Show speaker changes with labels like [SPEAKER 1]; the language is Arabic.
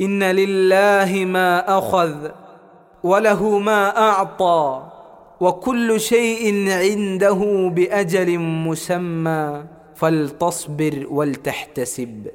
[SPEAKER 1] إن لله ما أخذ وله ما أعطى وكل شيء عنده بأجل مسمى فلتصبر ولتحتسب.